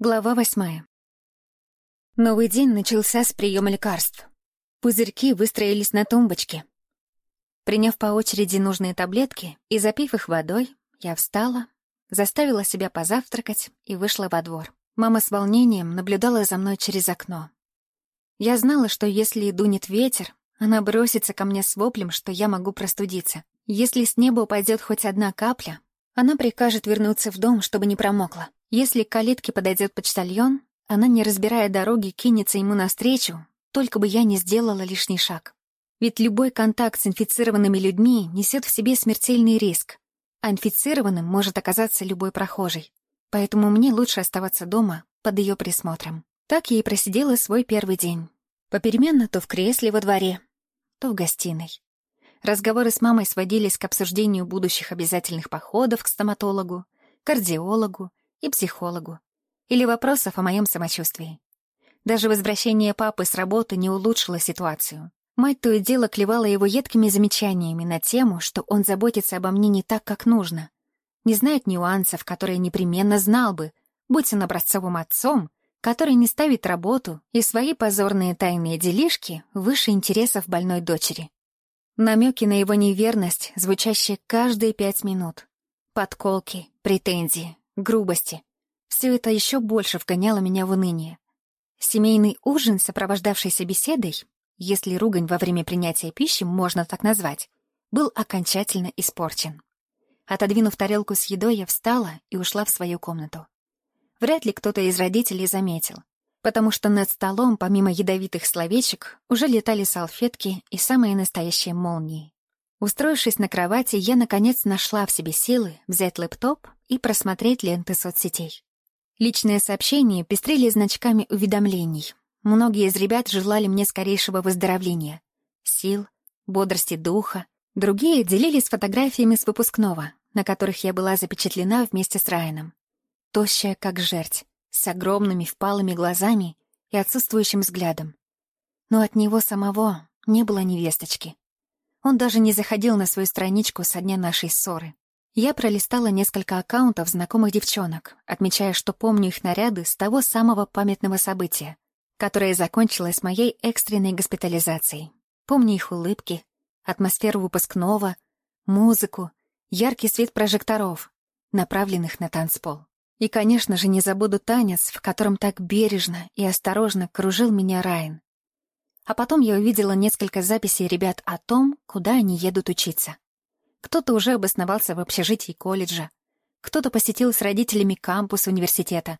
Глава восьмая. Новый день начался с приема лекарств. Пузырьки выстроились на тумбочке. Приняв по очереди нужные таблетки и запив их водой, я встала, заставила себя позавтракать и вышла во двор. Мама с волнением наблюдала за мной через окно. Я знала, что если дунет ветер, она бросится ко мне с воплем, что я могу простудиться. Если с неба упадет хоть одна капля, она прикажет вернуться в дом, чтобы не промокла. Если к калитке подойдет почтальон, она, не разбирая дороги, кинется ему навстречу, только бы я не сделала лишний шаг. Ведь любой контакт с инфицированными людьми несет в себе смертельный риск, а инфицированным может оказаться любой прохожий. Поэтому мне лучше оставаться дома под ее присмотром. Так я и просидела свой первый день. Попеременно то в кресле во дворе, то в гостиной. Разговоры с мамой сводились к обсуждению будущих обязательных походов к стоматологу, кардиологу и психологу. Или вопросов о моем самочувствии. Даже возвращение папы с работы не улучшило ситуацию. Мать то и дело клевала его едкими замечаниями на тему, что он заботится обо мне не так, как нужно. Не знает нюансов, которые непременно знал бы, будь он образцовым отцом, который не ставит работу и свои позорные тайные делишки выше интересов больной дочери. Намеки на его неверность, звучащие каждые пять минут. Подколки, претензии, грубости. Все это еще больше вгоняло меня в уныние. Семейный ужин, сопровождавшийся беседой, если ругань во время принятия пищи можно так назвать, был окончательно испорчен. Отодвинув тарелку с едой, я встала и ушла в свою комнату. Вряд ли кто-то из родителей заметил, потому что над столом, помимо ядовитых словечек, уже летали салфетки и самые настоящие молнии. Устроившись на кровати, я, наконец, нашла в себе силы взять лэптоп и просмотреть ленты соцсетей. Личные сообщения пестрили значками уведомлений. Многие из ребят желали мне скорейшего выздоровления, сил, бодрости духа. Другие делились фотографиями с выпускного, на которых я была запечатлена вместе с Райаном. Тощая, как жерть, с огромными впалыми глазами и отсутствующим взглядом. Но от него самого не было невесточки. Он даже не заходил на свою страничку со дня нашей ссоры. Я пролистала несколько аккаунтов знакомых девчонок, отмечая, что помню их наряды с того самого памятного события, которое закончилось моей экстренной госпитализацией. Помню их улыбки, атмосферу выпускного, музыку, яркий свет прожекторов, направленных на танцпол. И, конечно же, не забуду танец, в котором так бережно и осторожно кружил меня Райан. А потом я увидела несколько записей ребят о том, куда они едут учиться. Кто-то уже обосновался в общежитии колледжа, кто-то посетил с родителями кампус университета,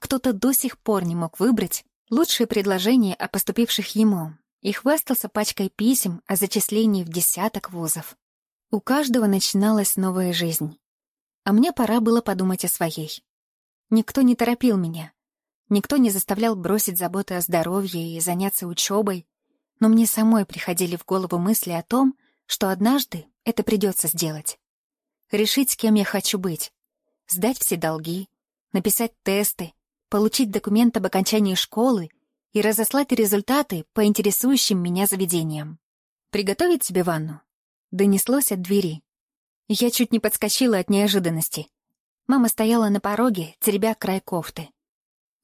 кто-то до сих пор не мог выбрать лучшие предложения о поступивших ему и хвастался пачкой писем о зачислении в десяток вузов. У каждого начиналась новая жизнь. А мне пора было подумать о своей. Никто не торопил меня. Никто не заставлял бросить заботы о здоровье и заняться учебой, но мне самой приходили в голову мысли о том, что однажды это придется сделать. Решить, с кем я хочу быть. Сдать все долги, написать тесты, получить документ об окончании школы и разослать результаты по интересующим меня заведениям. «Приготовить себе ванну?» Донеслось от двери. Я чуть не подскочила от неожиданности. Мама стояла на пороге, теребя край кофты.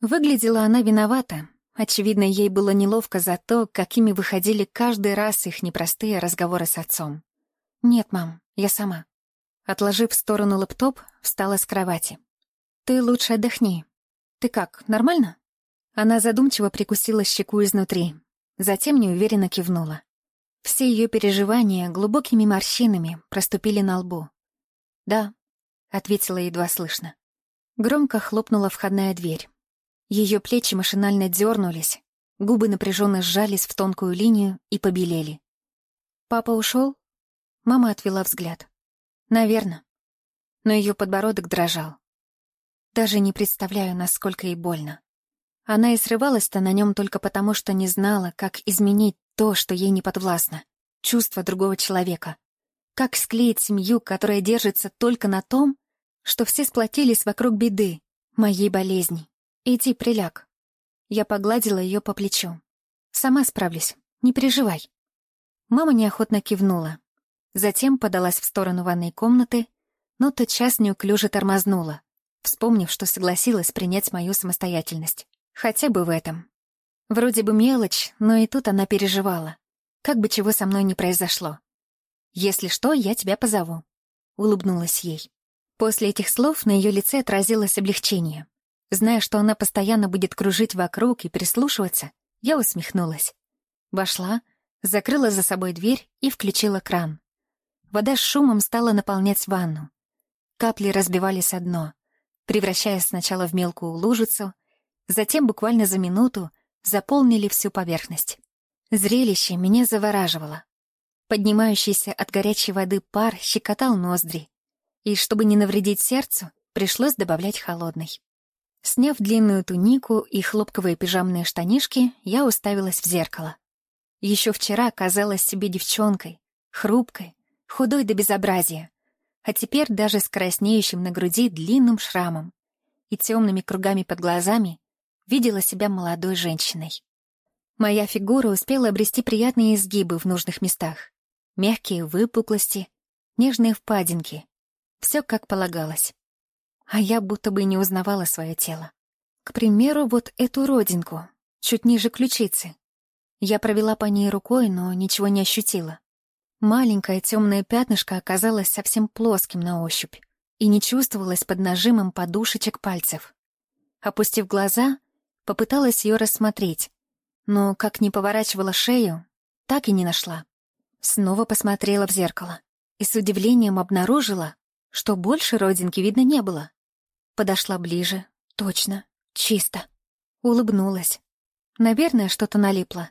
Выглядела она виновата. Очевидно, ей было неловко за то, какими выходили каждый раз их непростые разговоры с отцом. «Нет, мам, я сама». Отложив в сторону лэптоп, встала с кровати. «Ты лучше отдохни. Ты как, нормально?» Она задумчиво прикусила щеку изнутри, затем неуверенно кивнула. Все ее переживания глубокими морщинами проступили на лбу. «Да», — ответила едва слышно. Громко хлопнула входная дверь. Ее плечи машинально дернулись, губы напряженно сжались в тонкую линию и побелели. «Папа ушел? Мама отвела взгляд. Наверно. Но ее подбородок дрожал. Даже не представляю, насколько ей больно. Она и срывалась-то на нем только потому, что не знала, как изменить то, что ей не подвластно. Чувство другого человека. Как склеить семью, которая держится только на том, что все сплотились вокруг беды, моей болезни. Иди, приляг. Я погладила ее по плечу. Сама справлюсь, не переживай. Мама неохотно кивнула, Затем подалась в сторону ванной комнаты, но тотчас неуклюже тормознула, вспомнив, что согласилась принять мою самостоятельность. Хотя бы в этом. Вроде бы мелочь, но и тут она переживала. Как бы чего со мной не произошло. «Если что, я тебя позову», — улыбнулась ей. После этих слов на ее лице отразилось облегчение. Зная, что она постоянно будет кружить вокруг и прислушиваться, я усмехнулась. Вошла, закрыла за собой дверь и включила кран. Вода с шумом стала наполнять ванну. Капли разбивались о дно, превращаясь сначала в мелкую лужицу, затем буквально за минуту заполнили всю поверхность. Зрелище меня завораживало. Поднимающийся от горячей воды пар щекотал ноздри, и, чтобы не навредить сердцу, пришлось добавлять холодной. Сняв длинную тунику и хлопковые пижамные штанишки, я уставилась в зеркало. Еще вчера казалась себе девчонкой, хрупкой, худой до безобразия, а теперь даже с краснеющим на груди длинным шрамом и темными кругами под глазами видела себя молодой женщиной. Моя фигура успела обрести приятные изгибы в нужных местах. Мягкие выпуклости, нежные впадинки. Все как полагалось. А я будто бы не узнавала свое тело. К примеру, вот эту родинку, чуть ниже ключицы. Я провела по ней рукой, но ничего не ощутила. Маленькое темное пятнышко оказалось совсем плоским на ощупь и не чувствовалось под нажимом подушечек пальцев. Опустив глаза, попыталась ее рассмотреть, но как не поворачивала шею, так и не нашла. Снова посмотрела в зеркало и с удивлением обнаружила, что больше родинки видно не было. Подошла ближе, точно, чисто. Улыбнулась. Наверное, что-то налипло.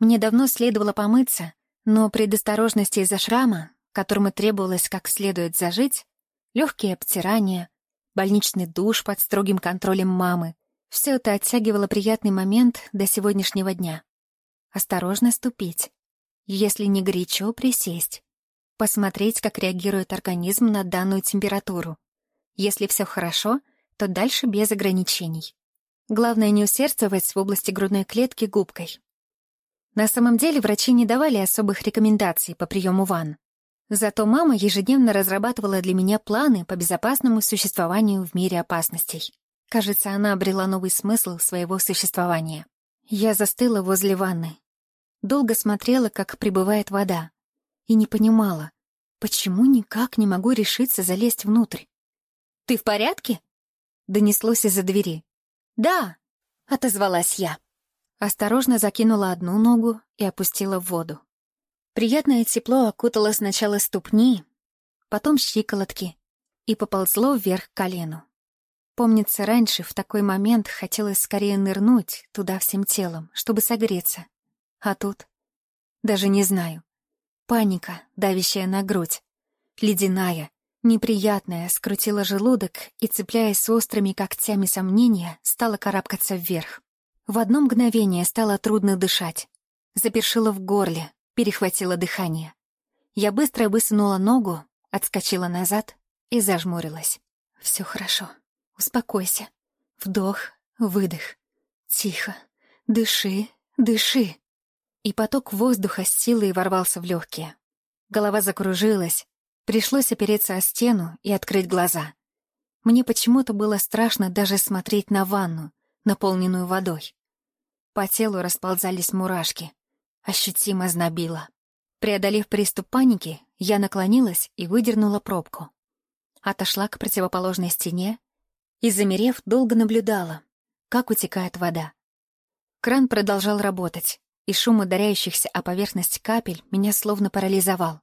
Мне давно следовало помыться, но предосторожности из-за шрама, которому требовалось как следует зажить, легкие обтирания, больничный душ под строгим контролем мамы, все это оттягивало приятный момент до сегодняшнего дня. Осторожно ступить. Если не горячо, присесть. Посмотреть, как реагирует организм на данную температуру. Если все хорошо, то дальше без ограничений. Главное не усердствовать в области грудной клетки губкой. На самом деле врачи не давали особых рекомендаций по приему ванн. Зато мама ежедневно разрабатывала для меня планы по безопасному существованию в мире опасностей. Кажется, она обрела новый смысл своего существования. Я застыла возле ванны. Долго смотрела, как прибывает вода. И не понимала, почему никак не могу решиться залезть внутрь. «Ты в порядке?» — донеслось из-за двери. «Да», — отозвалась я. Осторожно закинула одну ногу и опустила в воду. Приятное тепло окутало сначала ступни, потом щиколотки и поползло вверх к колену. Помнится, раньше в такой момент хотелось скорее нырнуть туда всем телом, чтобы согреться. А тут? Даже не знаю. Паника, давящая на грудь. Ледяная, неприятная, скрутила желудок и, цепляясь острыми когтями сомнения, стала карабкаться вверх. В одно мгновение стало трудно дышать. Запершило в горле, перехватило дыхание. Я быстро высунула ногу, отскочила назад и зажмурилась. Все хорошо. Успокойся. Вдох, выдох. Тихо. Дыши, дыши. И поток воздуха с силой ворвался в легкие. Голова закружилась. Пришлось опереться о стену и открыть глаза. Мне почему-то было страшно даже смотреть на ванну, наполненную водой. По телу расползались мурашки. Ощутимо знобило. Преодолев приступ паники, я наклонилась и выдернула пробку. Отошла к противоположной стене и, замерев, долго наблюдала, как утекает вода. Кран продолжал работать, и шум ударяющихся о поверхность капель меня словно парализовал.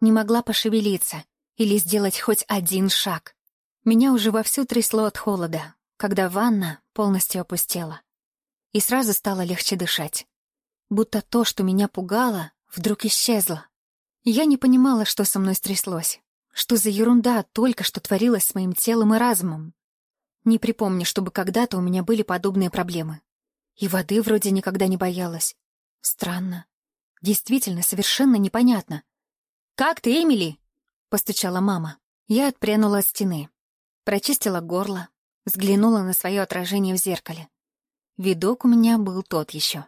Не могла пошевелиться или сделать хоть один шаг. Меня уже вовсю трясло от холода, когда ванна полностью опустела и сразу стало легче дышать. Будто то, что меня пугало, вдруг исчезло. Я не понимала, что со мной стряслось. Что за ерунда только что творилась с моим телом и разумом. Не припомню, чтобы когда-то у меня были подобные проблемы. И воды вроде никогда не боялась. Странно. Действительно, совершенно непонятно. «Как ты, Эмили?» — постучала мама. Я отпрянула от стены. Прочистила горло, взглянула на свое отражение в зеркале. Видок у меня был тот еще.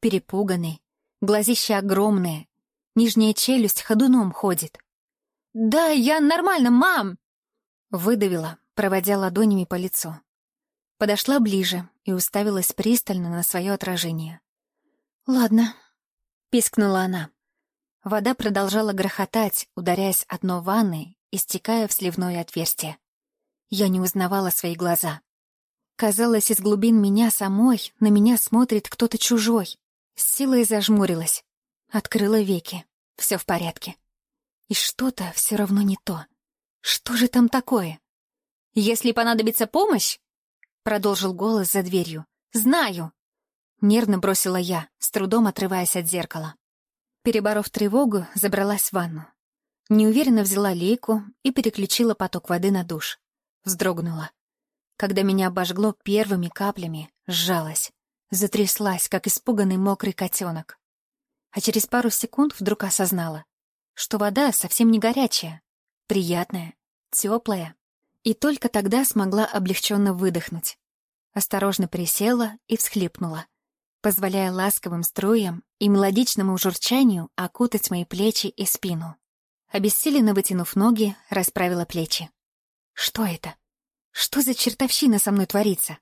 Перепуганный, глазища огромные, нижняя челюсть ходуном ходит. «Да, я нормально, мам!» Выдавила, проводя ладонями по лицу. Подошла ближе и уставилась пристально на свое отражение. «Ладно», — пискнула она. Вода продолжала грохотать, ударяясь о дно ванны и стекая в сливное отверстие. Я не узнавала свои глаза. Казалось, из глубин меня самой на меня смотрит кто-то чужой. С силой зажмурилась. Открыла веки. Все в порядке. И что-то все равно не то. Что же там такое? «Если понадобится помощь...» — продолжил голос за дверью. «Знаю!» Нервно бросила я, с трудом отрываясь от зеркала. Переборов тревогу, забралась в ванну. Неуверенно взяла лейку и переключила поток воды на душ. Вздрогнула. Когда меня обожгло первыми каплями, сжалась. Затряслась, как испуганный мокрый котенок. А через пару секунд вдруг осознала, что вода совсем не горячая, приятная, теплая. И только тогда смогла облегченно выдохнуть. Осторожно присела и всхлипнула позволяя ласковым струям и мелодичному журчанию окутать мои плечи и спину. Обессиленно вытянув ноги, расправила плечи. Что это? Что за чертовщина со мной творится?